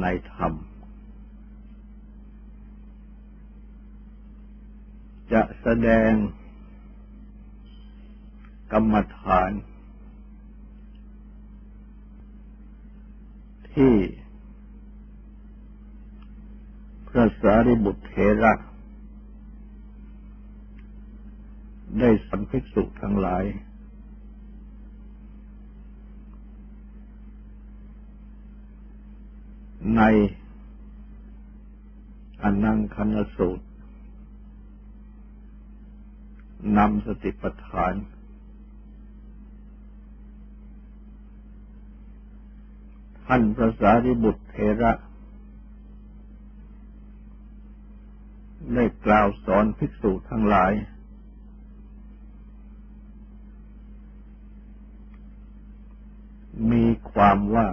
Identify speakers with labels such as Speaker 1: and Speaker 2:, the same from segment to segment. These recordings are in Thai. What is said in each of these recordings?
Speaker 1: ในธรรม จะแสดงกรรมฐาน ที่พระสารีบุตรเถระได้สัมภิกษุทั้งหลาย ในอนังคณสูตรนำสติปัฏฐาน ท่านพระสารีบุตรเทระ ได้กล่าวสอนภิกษุทั้งหลาย มีความว่า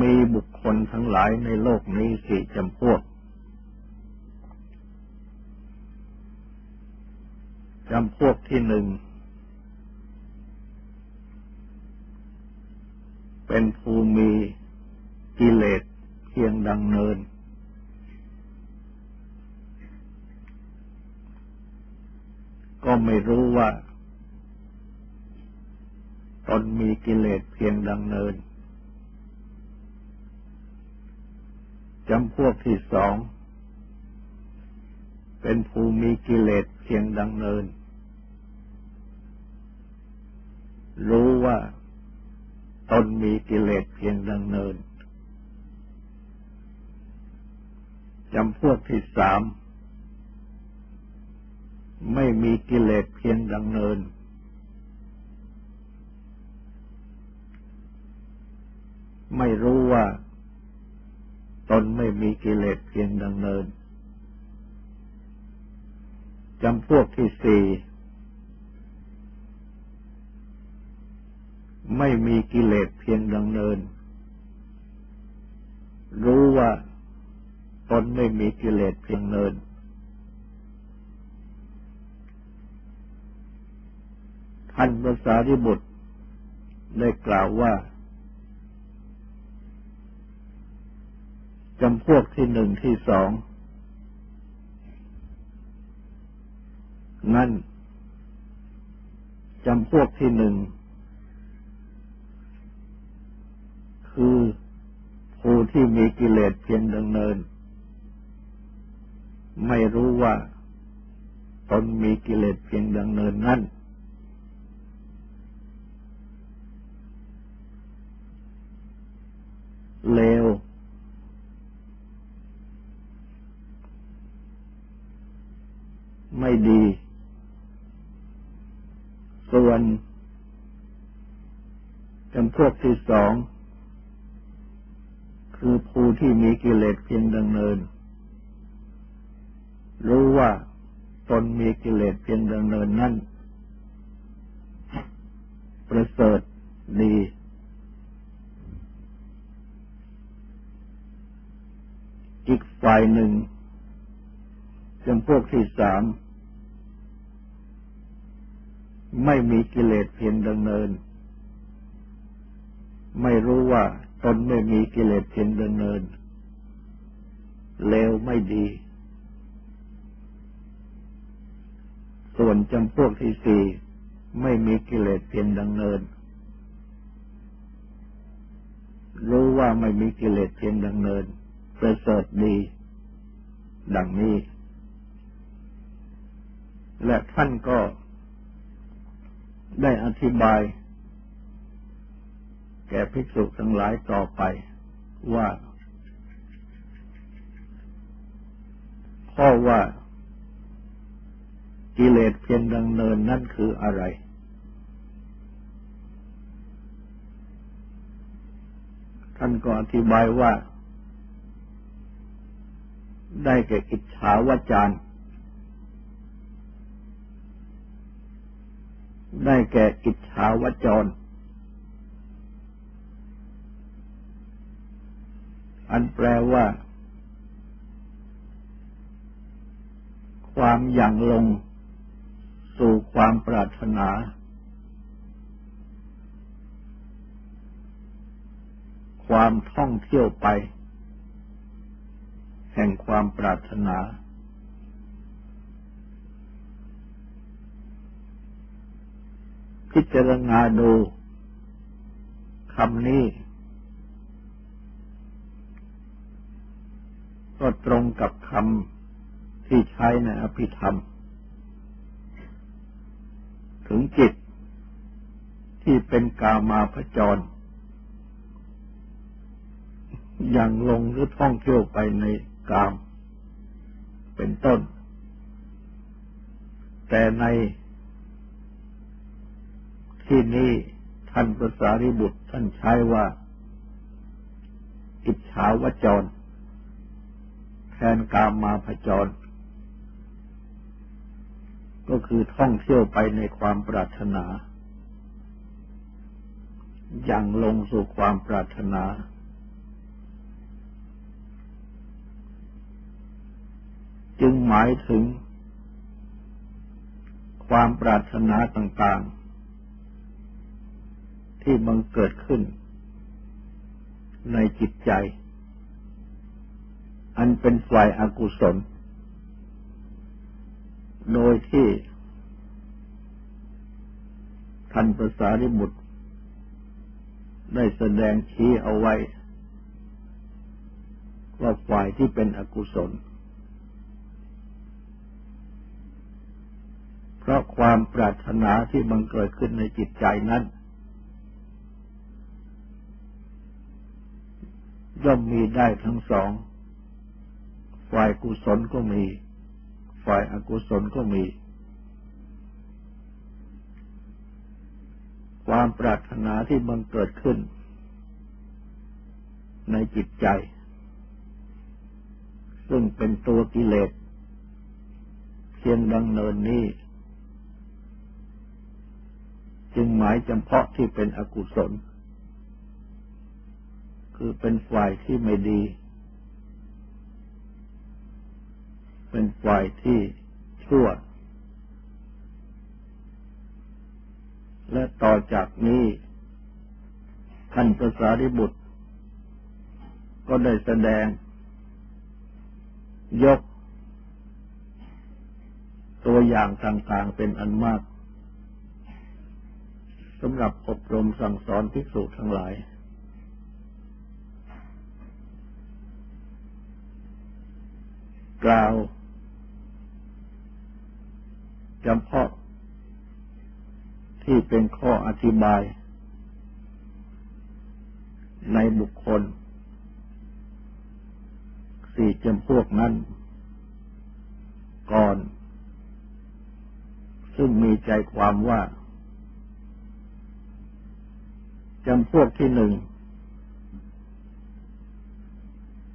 Speaker 1: มีบุคคลทั้งหลายในโลกนี้สี่จำพวกจำพวกที่หนึ่ง เป็นภูมีกิเลสเพียงดังเนิน ก็ไม่รู้ว่า ตนมีกิเลสเพียงดังเนิน จำพวกที่สอง เป็นภูมิกิเลสเพียงดังเนิน รู้ว่าตนมีกิเลสเพียงดังเนินจำพวกที่สาม ไม่มีกิเลสเพียงดังเนิน ไม่รู้ว่า ตนไม่มีกิเลสเพียงดังเนินจำพวกที่สี่ไม่มีกิเลสเพียงดังเนิน รู้ว่าตนไม่มีกิเลสเพียงเนิน ท่านพระสารีบุตรได้กล่าวว่า จำพวกที่หนึ่งที่สองนั่นจำพวกที่หนึ่งคือผู้ที่มีกิเลสเพียงดำเนิน ไม่รู้ว่าตนมีกิเลสเพียงดังเนินนั่นเลว ไม่ดี ส่วนจำพวกที่สอง คือผู้ที่มีกิเลสเพียงดังเนิน รู้ว่าตนมีกิเลสเพียงดังเนินนั่นประเสริฐดีอีกฝ่ายหนึ่งจำพวกที่สาม ไม่มีกิเลสเพียงดำเนิน ไม่รู้ว่าตนไม่มีกิเลสเพียงดำเนิน เลวไม่ดี ส่วนจำพวกที่สี่ไม่มีกิเลสเพียงดังเนิน รู้ว่าไม่มีกิเลสเพียงดังเนินประเสริฐดี ดังนี้ และท่านก็ ได้อธิบาย แก่ภิกษุทั้งหลายต่อไปว่า ข้อว่ากิเลสเพียงดังเนินนั่นคืออะไร ท่านก็อธิบายว่า ได้แก่อิจฉาวจาร ได้แก่อิจฉาวจร อันแปลว่า ความอย่างลง สู่ความปรารถนา ความท่องเที่ยวไป แห่งความปรารถนา พิจารณาดูคำนี้ ก็ตรงกับคำที่ใช้ในอภิธรรม ถึงจิตที่เป็นกามาพจร อย่างลงหรือท่องเที่ยวไปในกาม เป็นต้น แต่ใน ที่นี้ท่านประสาริบุตรท่านใช้ว่าอิจฉาวจร แทนกามมาพจร ก็คือท่องเที่ยวไปในความปรารถนาอย่างลงสู่ความปรารถนา จึงหมายถึงความปรารถนาต่างๆ ที่บังเกิดขึ้น ในจิตใจ อันเป็นฝ่ายอากุศล โดยที่ท่านประสาริบุตร ได้แสดงชี้เอาไว้ ว่าฝ่ายที่เป็นอกุศล เพราะความปรารถนาที่บังเกิดขึ้นในจิตใจนั้น ย่อมมีได้ทั้งสอง ฝ่ายกุศลก็มี ฝ่ายอากุศลก็มี ความปรารถนาที่มันเกิดขึ้น ในจิตใจ ซึ่งเป็นตัวกิเลสเพียงดังเนินนี้ จึงหมายจำเพาะที่เป็นอกุศล คือเป็นฝ่ายที่ไม่ดี เป็นฝ่ายที่ชั่ว และต่อจากนี้ท่านประสาริบุตร ก็ได้แสดง ยก ตัวอย่างต่างๆเป็นอันมากสำหรับอบรมสั่งสอนภิกษุทั้งหลาย กล่าวจำเพาะที่เป็นข้ออธิบาย ในบุคคล สี่จำพวกนั้น ก่อน ซึ่งมีใจความว่าจำพวกที่หนึ่ง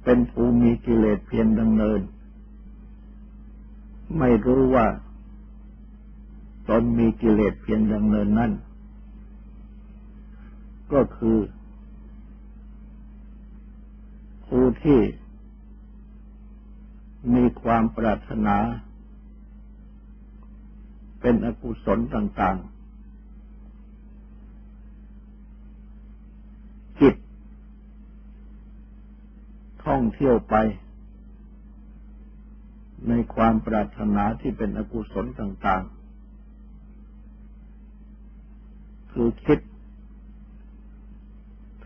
Speaker 1: เป็นภูมิกิเลสเพียงดำเนิน ไม่รู้ว่าตนมีกิเลสเพียงดำเนินนั้น ก็คือผู้ที่มีความปรารถนา เป็นอกุศลต่าง ๆ จิตท่องเที่ยวไป ในความปรารถนาที่เป็นอกุศลต่าง ๆ คือคิด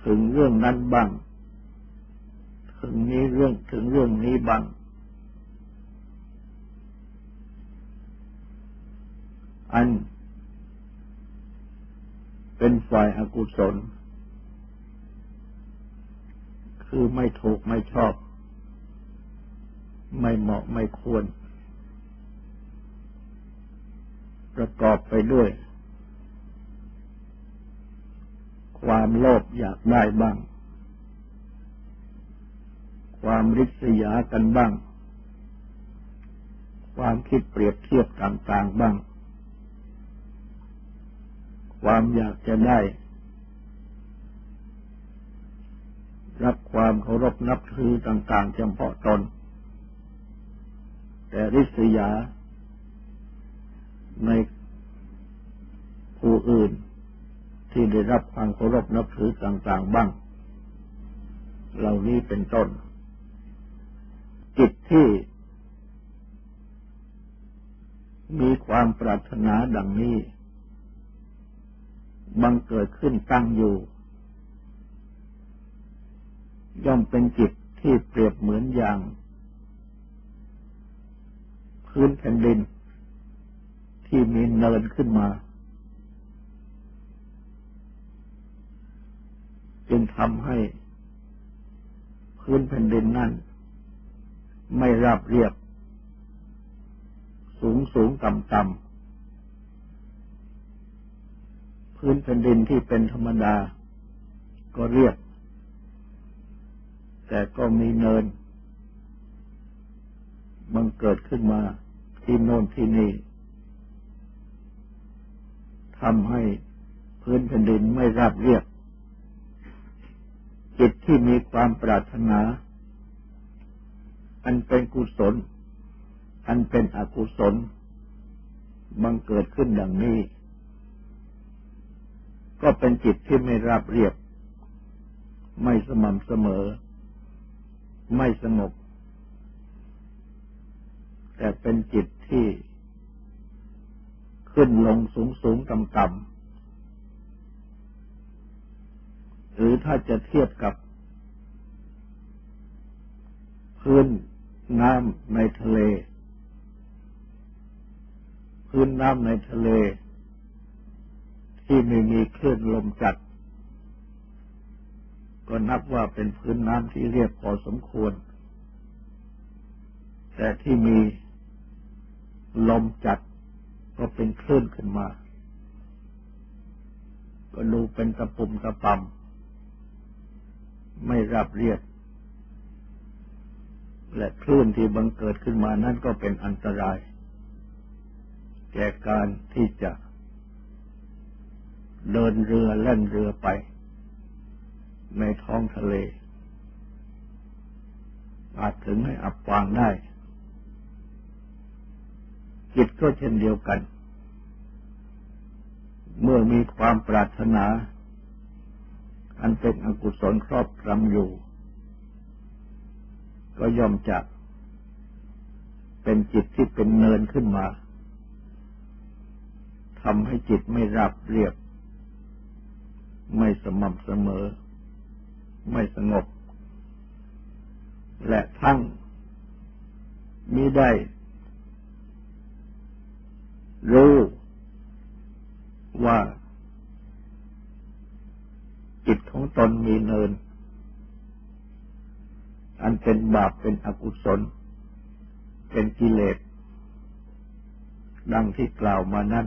Speaker 1: ถึงเรื่องนั้นบ้าง ถึงนี้เรื่องถึงเรื่องนี้บ้างอัน เป็นฝ่ายอากุศล คือไม่ถูกไม่ชอบ ไม่เหมาะไม่ควร ประกอบไปด้วย ความโลภอยากได้บ้าง ความริษยากันบ้าง ความคิดเปรียบเทียบต่างๆบ้าง ความอยากจะได้รับความเคารพนับถือต่างๆเฉพาะตน แต่ริษยา ในผู้อื่นที่ได้รับความเคารพนับถือต่างๆบ้าง เหล่านี้เป็นต้น จิตที่ มีความปรารถนาดังนี้ บังเกิดขึ้นตั้งอยู่ ย่อมเป็นจิตที่เปรียบเหมือนอย่าง พื้นแผ่นดิน ที่มีเนินขึ้นมา จึงทำให้พื้นแผ่นดินนั้น ไม่ราบเรียบ สูงสูงต่ำต่ำพื้นแผ่นดินที่เป็นธรรมดา ก็เรียบ แต่ก็มีเนิน บังเกิดขึ้นมาที่โน่นที่นี่ทำให้พื้นแผ่นดินไม่ราบเรียบจิตที่มีความปรารถนา อันเป็นกุศล อันเป็นอกุศล บังเกิดขึ้นดังนี้ ก็เป็นจิตที่ไม่ราบเรียบ ไม่สม่ำเสมอ ไม่สงบ แต่เป็นจิตที่ขึ้นลงสูงสูงต่ำต่ำหรือถ้าจะเทียบกับ พื้นน้ำในทะเล พื้นน้ำในทะเล ที่ไม่มีคลื่นลมจัด ก็นับว่าเป็นพื้นน้ำที่เรียบพอสมควร แต่ที่มี ลมจัดก็เป็นคลื่นขึ้นมา ก็ดูเป็นตะปุ่มตะปำไม่ราบเรียบและคลื่นที่บังเกิดขึ้นมานั่นก็เป็นอันตราย แก่การที่จะเดินเรือเล่นเรือไป ในท้องทะเล อาจถึงให้อับปางได้ จิตก็เช่นเดียวกัน เมื่อมีความปรารถนา อันเป็นอกุศลครอบครำอยู่ ก็ย่อมจะเป็นจิตที่เป็นเนินขึ้นมาทำให้จิตไม่ราบเรียบ ไม่สม่ำเสมอ ไม่สงบ และทั้งมิได้ รู้ว่า จิตของตนมีเนิน อันเป็นบาปเป็นอกุศล เป็นกิเลส ดังที่กล่าวมานั้น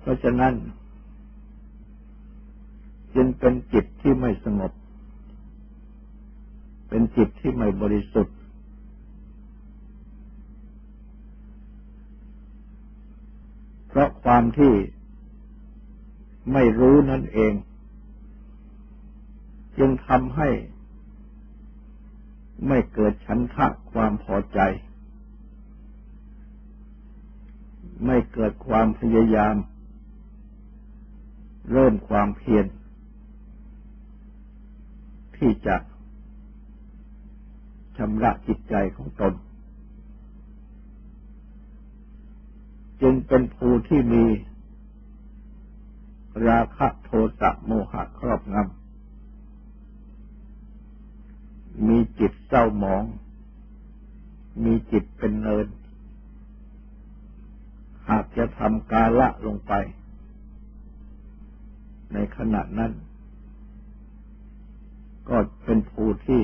Speaker 1: เพราะฉะนั้น จึงเป็นจิตที่ไม่สงบ เป็นจิตที่ไม่บริสุทธิ์ เพราะความที่ไม่รู้นั่นเอง จึงทำให้ไม่เกิดฉันทะความพอใจ ไม่เกิดความพยายาม เริ่มความเพียรที่จะชำระจิตใจของตน จึงเป็นภูที่มี ราคะโทสะโมหะครอบงำ มีจิตเศร้าหมอง มีจิตเป็นเนิน หากจะทำกาละลงไป ในขณะนั้น ก็เป็นผู้ที่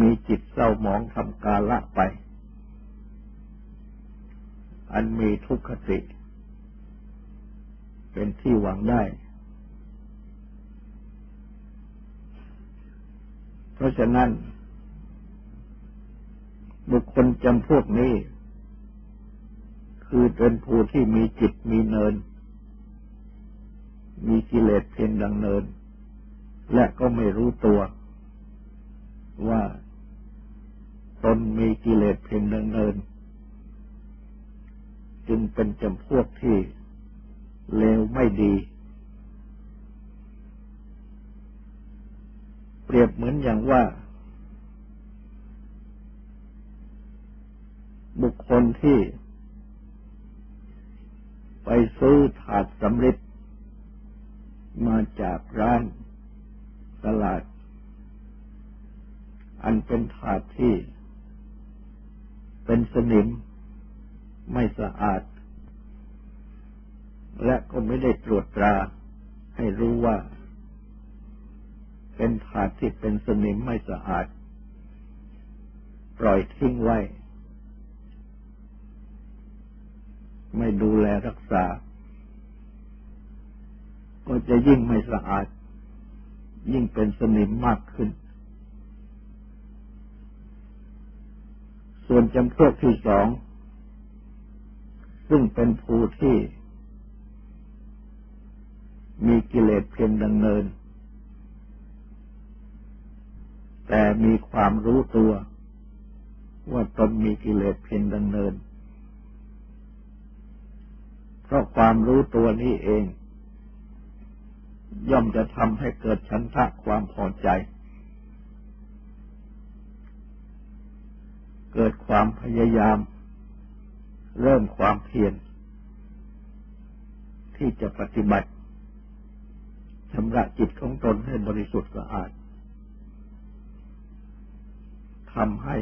Speaker 1: มีจิตเศร้าหมองทำกาละไป อันมีทุกขติ เป็นที่หวังได้ เพราะฉะนั้น บุคคลจำพวกนี้ คือเป็นผู้ที่มีจิตมีเนิน มีกิเลสเพียงดังเนิน และก็ไม่รู้ตัวว่าตนมีกิเลสเพียงเนิน จึงเป็นจำพวกที่เลวไม่ดี เปรียบเหมือนอย่างว่า บุคคลที่ ไปซื้อถาดสำริดมาจากร้านตลาด อันเป็นถาดที่เป็นสนิม ไม่สะอาด และก็ไม่ได้ตรวจตราให้รู้ว่า เป็นถาดที่เป็นสนิมไม่สะอาด ปล่อยทิ้งไว้ ไม่ดูแลรักษา ก็จะยิ่งไม่สะอาด ยิ่งเป็นสนิมมากขึ้นส่วนจำพวกที่สอง ซึ่งเป็นผู้ที่ มีกิเลสเพียงดังเนิน แต่มีความรู้ตัว ว่าตนมีกิเลสเพียงดังเนิน เพราะความรู้ตัวนี้เอง ย่อมจะทำให้เกิดฉันทะความพอใจ เกิดความพยายาม เริ่มความเพียรที่จะปฏิบัติชำระจิตของตนให้บริสุทธิ์สะอาดทำให้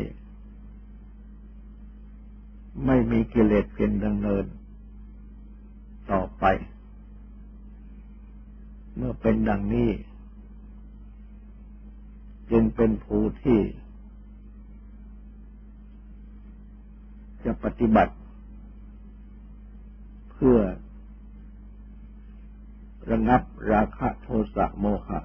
Speaker 1: ไม่มีกิเลสเพียงดังเนิน ต่อไป เมื่อเป็นดังนี้ จึงเป็นผู้ที่ จะปฏิบัติ เพื่อ ระงับราคะโทสะโมหะ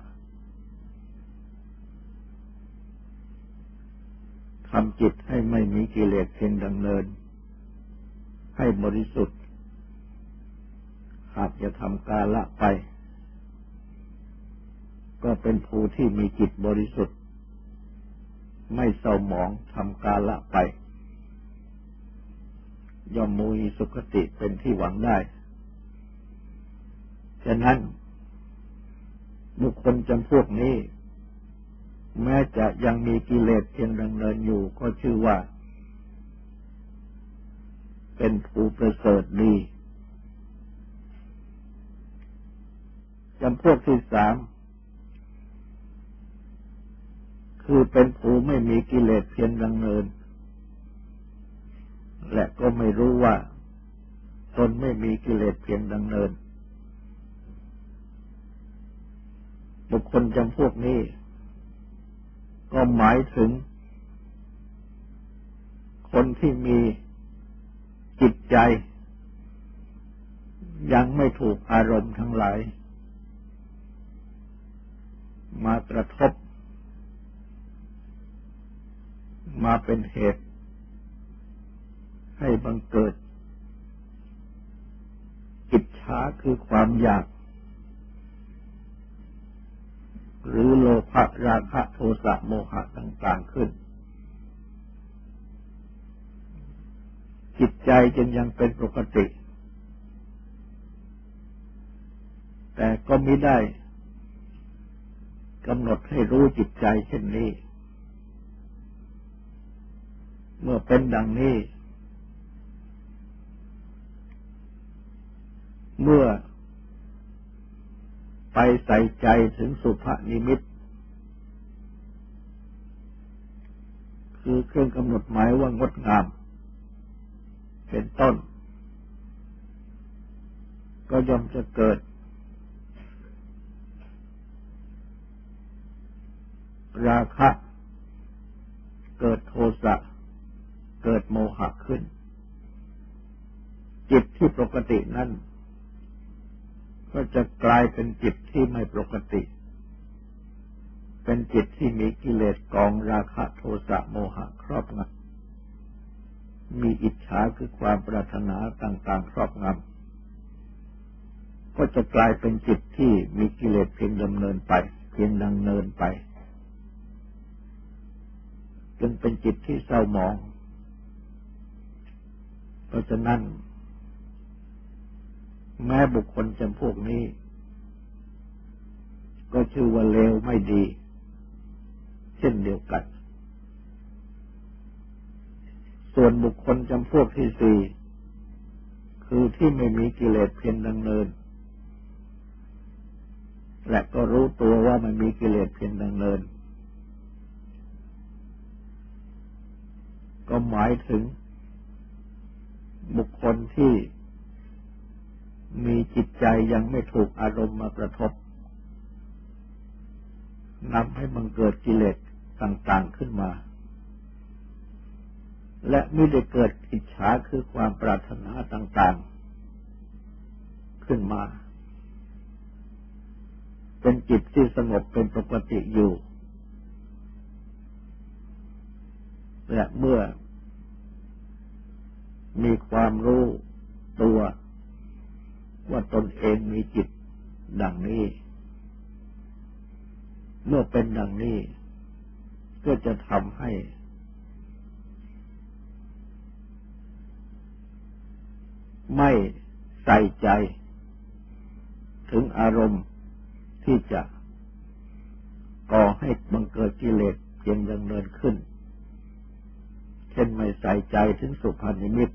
Speaker 1: ทำจิตให้ไม่มีกิเลสเพียงดังเนิน ให้บริสุทธิ์ หากจะทำกาละไป ก็เป็นผู้ที่มีจิตบริสุทธิ์ ไม่เศร้าหมองทำกาละไป ย่อมมีสุขติเป็นที่หวังได้ ฉะนั้น บุคคลจำพวกนี้ แม้จะยังมีกิเลสเพียงดังเนินอยู่ก็ชื่อว่า เป็นผู้ประเสริฐดีจำพวกที่สามคือเป็นผู้ไม่มีกิเลสเพียงดังเนิน และก็ไม่รู้ว่า ตนไม่มีกิเลสเพียงดังเนิน บุคคลจำพวกนี้ ก็หมายถึง คนที่มีจิตใจ ยังไม่ถูกอารมณ์ทั้งหลาย มากระทบ มาเป็นเหตุ ให้บังเกิดกิจช้าคือความอยาก หรือโลภะราคะโทสะโมหะต่างๆขึ้น จิตใจจึงยังเป็นปกติ แต่ก็ไม่ได้กำหนดให้รู้จิตใจเช่นนี้ เมื่อเป็นดังนี้ เมื่อ ไปใส่ใจถึงสุภนิมิต คือเครื่องกำหนดหมายว่างดงาม เป็นต้น ก็ย่อมจะเกิด ราคะ เกิดโทสะเกิดโมหะขึ้น จิตที่ปกตินั้น ก็จะกลายเป็นจิตที่ไม่ปกติ เป็นจิตที่มีกิเลสกองราคะโทสะโมหะครอบงำมีอิจฉาคือความปรารถนาต่างๆ ครอบงำก็จะกลายเป็นจิตที่มีกิเลสเพียงดำเนินไป เพียงดำเนินไป จึงเป็นจิตที่เศร้าหมอง เพราะฉะนั้น แม้บุคคลจำพวกนี้ ก็ชื่อว่าเลวไม่ดี เช่นเดียวกัน ส่วนบุคคลจำพวกที่สี่คือที่ไม่มีกิเลสเพียงดังเนิน และก็รู้ตัวว่ามันมีกิเลสเพียงดังเนิน ก็หมายถึงบุคคลที่ มีจิตใจยังไม่ถูกอารมณ์มากระทบนำให้มันเกิดกิเลสต่างๆขึ้นมา และไม่ได้เกิดอิจฉาคือความปรารถนาต่างๆ ขึ้นมา เป็นจิตที่สงบเป็นปกติอยู่ และเมื่อมีความรู้ตัว ว่าตนเองมีจิตดังนี้ เมื่อเป็นดังนี้ ก็จะทำให้ ไม่ใส่ใจ ถึงอารมณ์ที่จะก่อให้บังเกิดกิเลสเพียงดำเนินขึ้น เช่นไม่ใส่ใจถึงสุภานิมิต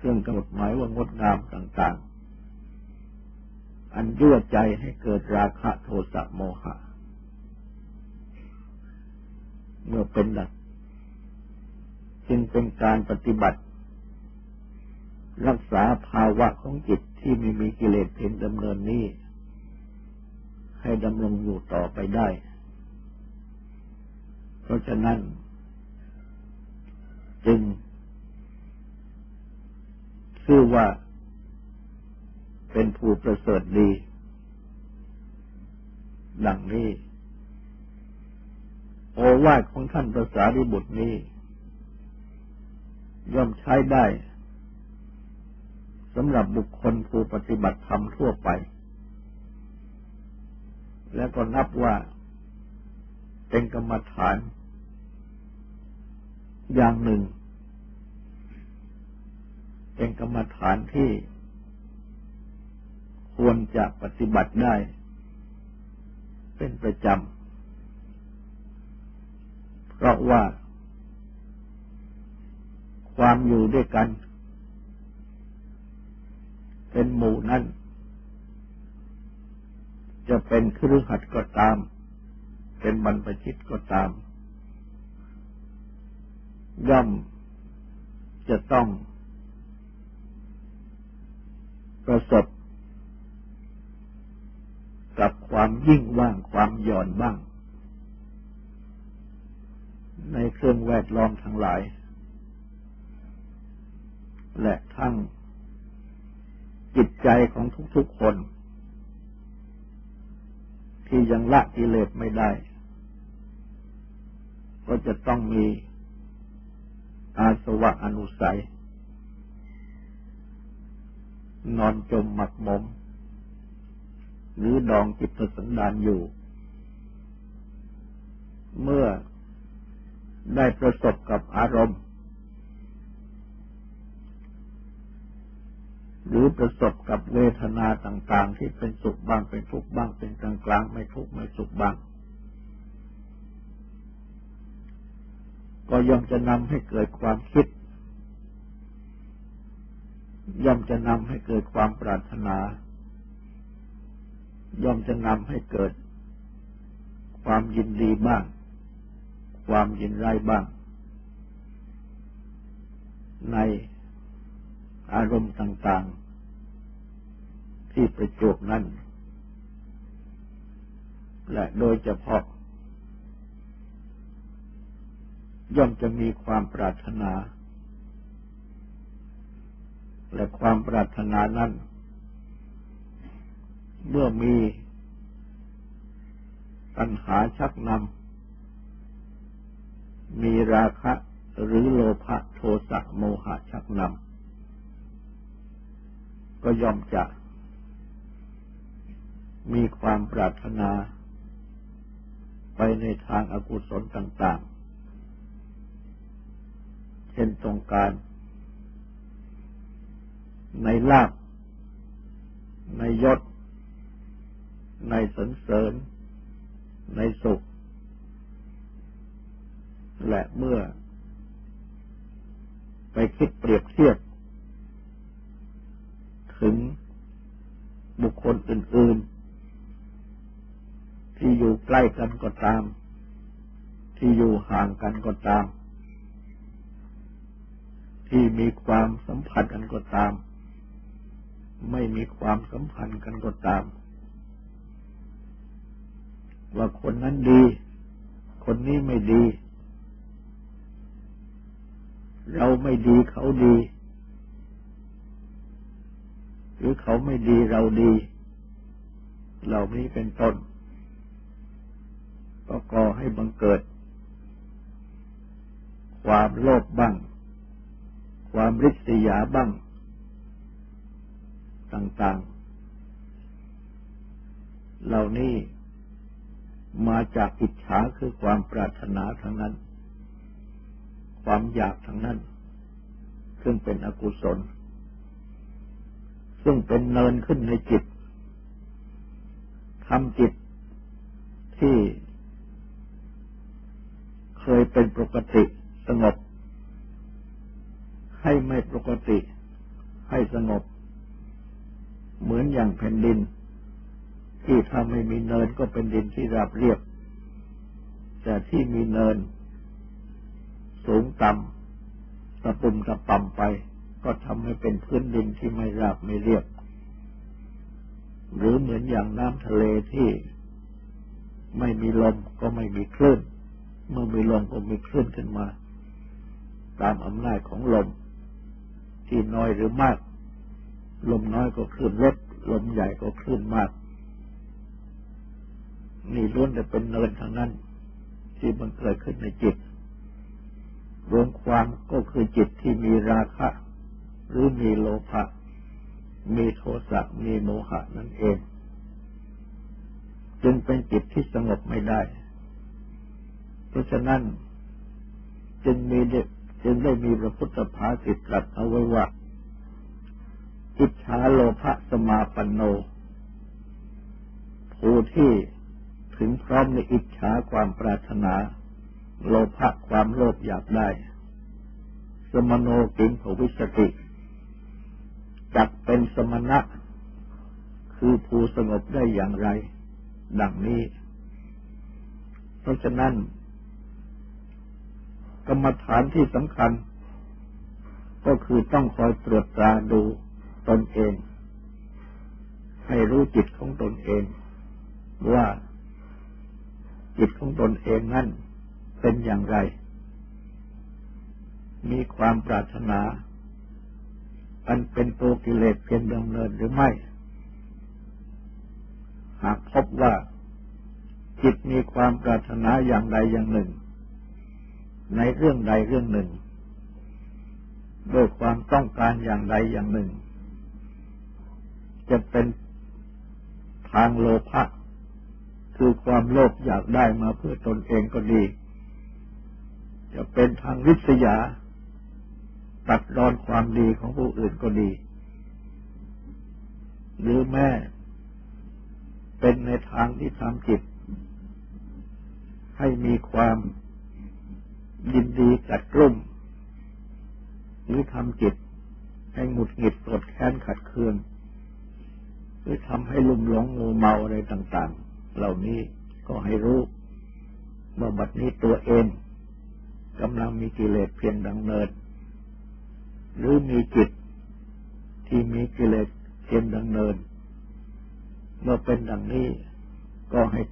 Speaker 1: เครื่องกำหนดหมายว่างดงามต่าง ๆ อันยั่วใจให้เกิดราคะโทสะโมหะ เมื่อเป็นดังจึงเป็นการปฏิบัติ รักษาภาวะของจิตที่ไม่มีกิเลสเพ็นดำเนินนี้ ให้ดำรงอยู่ต่อไปได้ เพราะฉะนั้น จึง ชื่อว่า เป็นผู้ประเสริฐดี ดังนี้ โอวาทของท่านประสาริบุตรนี้ ย่อมใช้ได้สำหรับบุคคลผู้ปฏิบัติธรรมทั่วไป และก็นับว่าเป็นกรรมฐาน อย่างหนึ่ง เป็นกรรมฐานที่ควรจะปฏิบัติได้ เป็นประจำ เพราะว่า ความอยู่ด้วยกัน เป็นหมู่นั้น จะเป็นครือขัดก็ตาม เป็นบรรพชิตก็ตาม ย่อมจะต้อง ประสบกับความยิ่งว่างความหย่อนบ้าง ในเครื่องแวดล้อมทั้งหลาย และทั้งจิตใจของทุกๆคน ที่ยังละกิเลสไม่ได้ ก็จะต้องมีอาสวะอนุสัย นอนจมหมักหมม หรือดองจิตสันดานอยู่ เมื่อได้ประสบกับอารมณ์ หรือประสบกับเวทนาต่าง ๆ ที่เป็นสุขบ้างเป็นทุกข์บ้างเป็นกลางกลางไม่ทุกข์ไม่สุขบ้าง ก็ย่อมจะนำให้เกิดความคิด ย่อมจะนำให้เกิดความปรารถนา ย่อมจะนำให้เกิด ความยินดีบ้าง ความยินร้บ้าง ในอารมณ์ต่างๆ ที่ประจบนั้น และโดยเฉพาะ ย่อมจะมีความปรารถนา และความปรารถนานั้น เมื่อมีปัญหาชักนำ มีราคะหรือโลภะโทสะโมหะชักนำ ก็ย่อมจะ มีความปรารถนา ไปในทางอากุศลต่าง ๆ เช่นตรงการ ในลาบ ในยศ ในสนเสริญ ในสุข และเมื่อ ไปคิดเปรียบเทียบ ถึงบุคคลอื่น ๆ ที่อยู่ใกล้กันก็ตาม ที่อยู่ห่างกันก็ตาม ที่มีความสัมพันธ์กันก็ตาม ไม่มีความสัมพันธ์กันก็ตาม ว่าคนนั้นดี คนนี้ไม่ดี เราไม่ดีเขาดี หรือเขาไม่ดีเราดี เหล่านี้เป็นต้นก็ก่อให้บังเกิด ความโลภบ้าง ความริษยาบ้าง ต่างๆ เหล่านี้มาจากอิจฉาคือความปรารถนาทั้งนั้น ความอยากทั้งนั้น ซึ่งเป็นอกุศล ซึ่งเป็นเนินขึ้นในจิตทำจิตที่เคยเป็นปกติสงบ ให้ไม่ปกติให้สงบ เหมือนอย่างแผ่นดิน ที่ถ้าไม่มีเนินก็เป็นดินที่ราบเรียบ แต่ที่มีเนิน สูงต่ำตะปุ่มตะป่ำไป ก็ทำให้เป็นพื้นดินที่ไม่ราบไม่เรียบ หรือเหมือนอย่างน้ำทะเลที่ไม่มีลมก็ไม่มีคลื่น เมื่อมีลมก็มีคลื่นขึ้นมา ตามอำนาจของลม ที่น้อยหรือมาก ลมน้อยก็คลื่นเล็กลมใหญ่ก็คลื่นมาก นี่ล้วนแต่เป็นเนินทางนั้น ที่มันเกิดขึ้นในจิต รวมความก็คือจิตที่มีราคะ หรือมีโลภะมีโทสะมีโมหะนั่นเอง จึงเป็นจิตที่สงบไม่ได้ เพราะฉะนั้น จึงมีจึงได้มีพระพุทธภาสิตตรัสเอาไว้ว่า อิจฉาโลภะสมาปันโน ผู้ที่ถึงพร้อมในอิจฉาความปรารถนา โลภะความโลภอยากได้ สมโนกิงภวิสติจักเป็นสมณะ คือผู้สงบได้อย่างไร ดังนี้ เพราะฉะนั้น กรรมฐานที่สำคัญ ก็คือต้องคอยตรวจตราดู ตนเอง ให้รู้จิตของตนเอง ว่าจิตของตนเองนั่นเป็นอย่างไร มีความปรารถนา อันเป็นตัวกิเลสเพียงดำเนินหรือไม่ หากพบว่าจิตมีความปรารถนาอย่างใดอย่างหนึ่ง ในเรื่องใดเรื่องหนึ่งโดยความต้องการอย่างใดอย่างหนึ่ง จะเป็นทางโลภะคือความโลภอยากได้มาเพื่อตนเองก็ดี จะเป็นทางวิทยา ตัดรอนความดีของผู้อื่นก็ดี หรือแม่เป็นในทางที่ทำจิต ให้มีความยินดีกัดกลุ่ม หรือทำจิตให้หงุดหงิดโกรธแค้นขัดเคือง หรือทำให้ลุ่มหลงงูเมาอะไรต่าง ๆ เหล่านี้ก็ให้รู้เมื่อบัดนี้ตัวเองกำลังมีกิเลสเพียงดังเนินหรือมีจิตที่มีกิเลสเพียงดังเนิน เมื่อเป็นดังนี้ก็ให้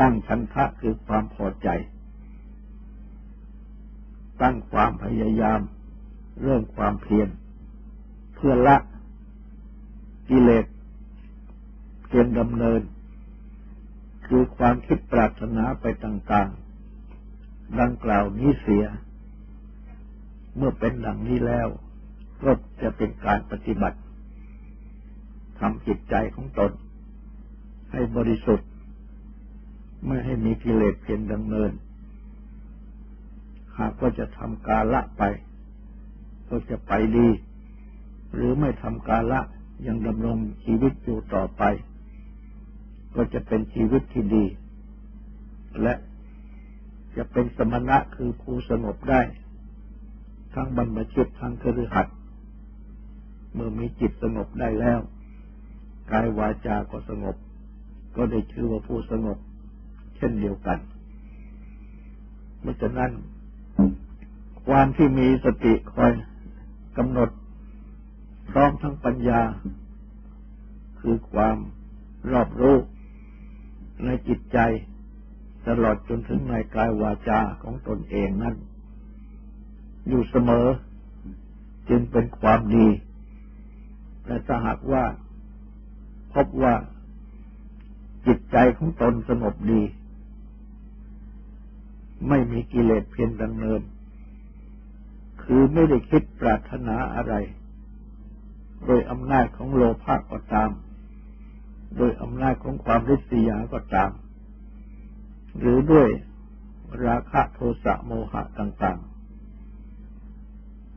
Speaker 1: ตั้งชันทะคือความพอใจ ตั้งความพยายามเรื่องความเพียรเพื่อละกิเลส เพียงดำเนิน คือความคิดปรารถนาไปต่าง ๆ ดังกล่าวนี้เสีย เมื่อเป็นดังนี้แล้วก็จะเป็นการปฏิบัติทำจิตใจของตน ให้บริสุทธิ์ ไม่ให้มีกิเลสเพียงดำเนิน หากว่าจะทำกาละไป ก็จะไปดี หรือไม่ทำกาละยังดำรงชีวิตอยู่ต่อไป ก็จะเป็นชีวิตที่ดี และจะเป็นสมณะคือผู้สงบได้ ทั้งบรรพชิตทั้งคฤหัสถ์เมื่อมีจิตสงบได้แล้วกายวาจาก็สงบ ก็ได้ชื่อว่าผู้สงบ เช่นเดียวกันเมื่อฉะนั้น ความที่มีสติคอยกำหนด พร้อมทั้งปัญญา คือความรอบรู้ ในจิตใจตลอดจนถึงในกายวาจาของตนเองนั้น อยู่เสมอ จึงเป็นความดี แต่ถ้าหากว่า พบว่าจิตใจของตนสงบดี ไม่มีกิเลสเพียงดังเนิน คือไม่ได้คิดปรารถนาอะไร โดยอำนาจของโลภะก็ตาม โดยอำนาจของความริษยาก็ตาม หรือด้วยราคะโทสะโมหะต่าง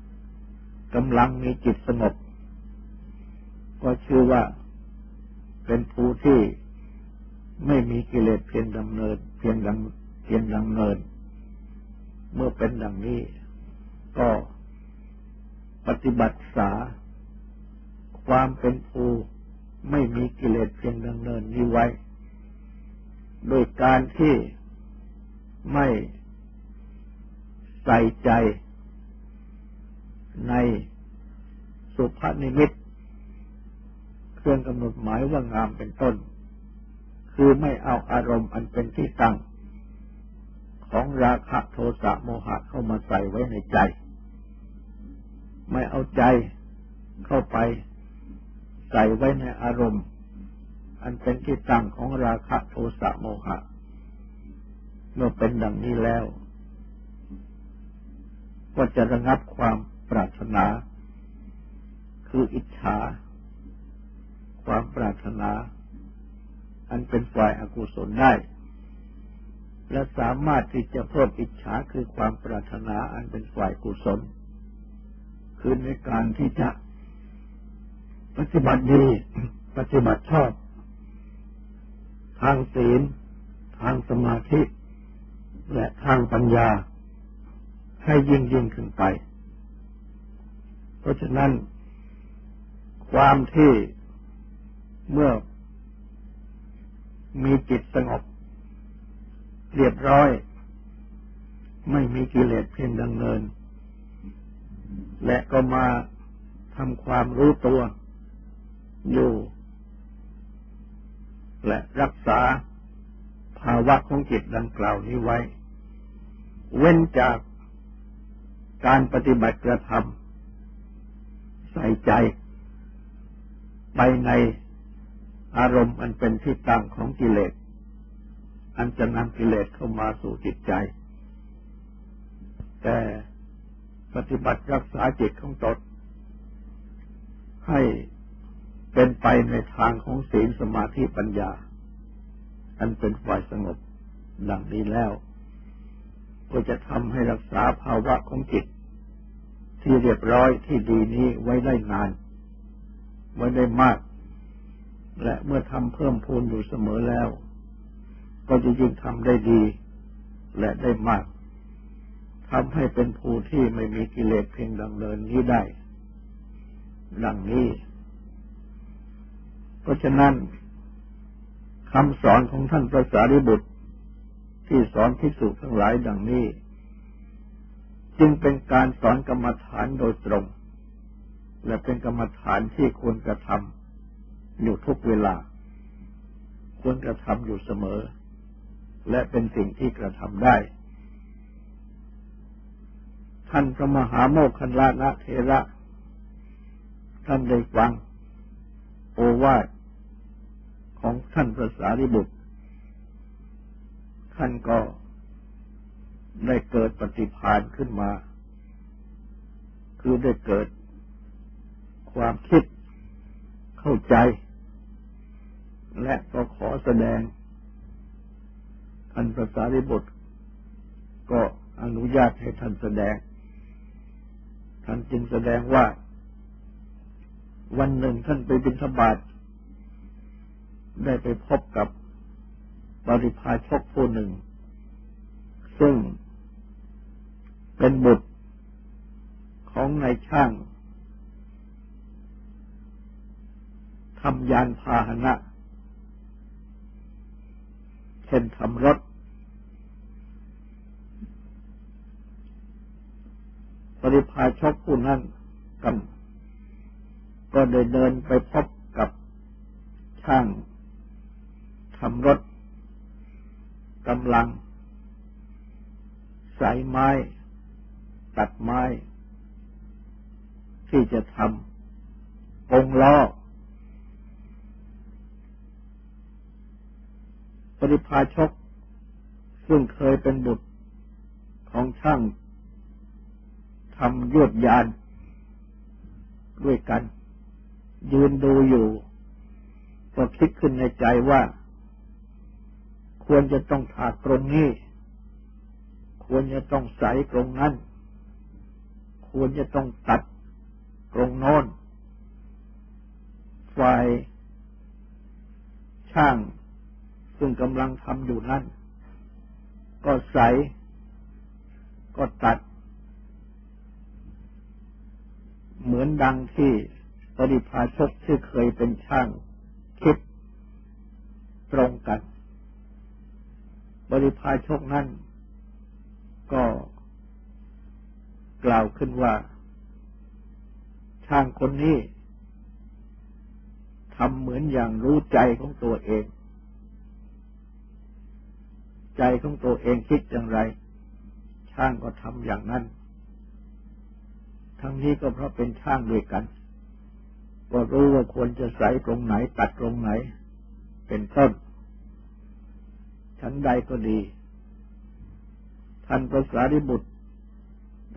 Speaker 1: ๆกำลังมีจิตสงบก็ชื่อว่าเป็นผู้ที่ไม่มีกิเลสเพียงดำเนิน เพียงดังเพียงดำเนิน เมื่อเป็นดังนี้ ก็ปฏิบัติษาความเป็นผู้ ไม่มีกิเลสเพียงดำเนินนี้ไว้ โดยการที่ไม่ใส่ใจในสุภนิมิต เครื่องกำหนดหมายว่างามเป็นต้น คือไม่เอาอารมณ์อันเป็นที่ตั้ง ของราคะโทสะโมหะเข้ามาใส่ไว้ในใจ ไม่เอาใจเข้าไป ใส่ไว้ในอารมณ์ อันเป็นที่ตั้งของราคะโทสะโมหะ เมื่อเป็นดังนี้แล้ว ก็จะระงับความปรารถนา คืออิจฉา ความปรารถนา อันเป็นฝ่ายอากุศลได้ และสามารถที่จะเพิ่มอิจฉาคือความปรารถนาอันเป็นฝ่ายกุศล คือในการที่จะ ปฏิบัติดี ปฏิบัติชอบ ทางศีล ทางสมาธิ และทางปัญญา ให้ยิ่งยิ่งขึ้นไป เพราะฉะนั้น ความที่เมื่อมีจิตสงบ เรียบร้อย ไม่มีกิเลสเพียงดังเนิน และก็มาทำความรู้ตัว อยู่ และรักษาภาวะของจิตดังกล่าวนี้ไว้ เว้นจากการปฏิบัติกระทำใส่ใจ ไปในอารมณ์อันเป็นที่ตั้งของกิเลส อันจะนำกิเลสเข้ามาสู่จิตใจ แต่ปฏิบัติรักษาจิตของตนให้ เป็นไปในทางของศีลสมาธิปัญญา อันเป็นฝ่ายสงบดังนี้แล้ว ก็จะทำให้รักษาภาวะของจิต ที่เรียบร้อยที่ดีนี้ไว้ได้นาน ไว้ได้มาก และเมื่อทำเพิ่มพูนอยู่เสมอแล้ว ก็จะยิ่งทำได้ดี และได้มากทำให้เป็นผู้ที่ไม่มีกิเลสเพียงดังเนินนี้ได้ ดังนี้ เพราะฉะนั้นคำสอนของท่านพระสารีบุตร ที่สอนพิสุทั้งหลายดังนี้ จึงเป็นการสอนกรรมฐานโดยตรง และเป็นกรรมฐานที่ควรกระทำอยู่ทุกเวลา ควรกระทำอยู่เสมอ และเป็นสิ่งที่กระทำได้ ท่านพระมหาโมคคันลานะเทระ ท่านได้ฟัง โอวาท ของท่านพระสารีบุตร ท่านก็ได้เกิดปฏิภาณขึ้นมา คือได้เกิดความคิดเข้าใจ และก็ขอแสดง ท่านพระสารีบุตร ก็อนุญาตให้ท่านแสดง ท่านจึงแสดงว่า วันหนึ่งท่านไปบิณฑบาต ได้ไปพบกับบริพาชกผู้หนึ่ง ซึ่งเป็นบุตรของนายช่างทำยานพาหนะ เช่นทำรถ ปริพาชกผู้นั้นกัน ก็ได้เดินไปพบกับช่าง ทำรถกำลัง สายไม้ ตัดไม้ ที่จะทำกงล้อปริพาชก ซึ่งเคยเป็นบุตรของช่างทำยวดยาน ด้วยกัน ยืนดูอยู่ ก็คิดขึ้นในใจว่า ควรจะต้องถากตรงนี้ ควรจะต้องใสตรงนั้น ควรจะต้องตัดตรงโน้นฝ่ายช่างซึ่งกำลังทำอยู่นั้น ก็ใส ก็ตัด เหมือนดังที่ปริพาชกที่เคยเป็นช่าง คิดตรงกัน บริพาชกนั้นก็กล่าวขึ้นว่า ช่างคนนี้ทำเหมือนอย่างรู้ใจของตัวเอง ใจของตัวเองคิดอย่างไร ช่างก็ทำอย่างนั้น ทั้งนี้ก็เพราะเป็นช่างด้วยกัน ก็รู้ว่าควรจะใส่ตรงไหนตัดตรงไหน เป็นต้น ชั้นใดก็ดี ท่านพระสารีบุตร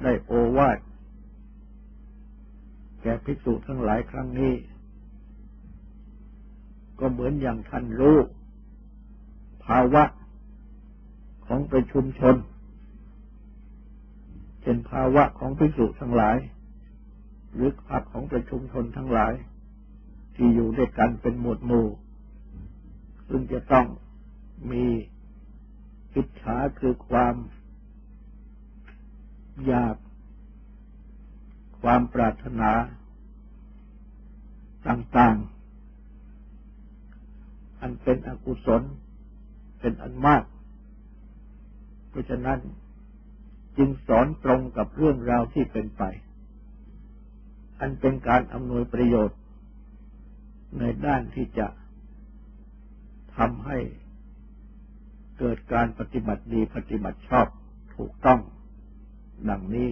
Speaker 1: ได้โอวาทแก่ภิกษุทั้งหลายครั้งนี้ ก็เหมือนอย่างท่านรู้ภาวะของประชุมชนเช่นภาวะของภิกษุทั้งหลาย หรือภาพของประชุมชนทั้งหลาย ที่อยู่ด้วยกันเป็นหมวดหมู่ ซึ่งจะต้องมี อิจฉาคือความอยาก ความปรารถนาต่างๆ อันเป็นอกุศล เป็นอันมาก เพราะฉะนั้นจึงสอนตรงกับเรื่องราวที่เป็นไป อันเป็นการอำนวยประโยชน์ ในด้านที่จะทำให้ เกิดการปฏิบัติดีปฏิบัติชอบถูกต้อง ดังนี้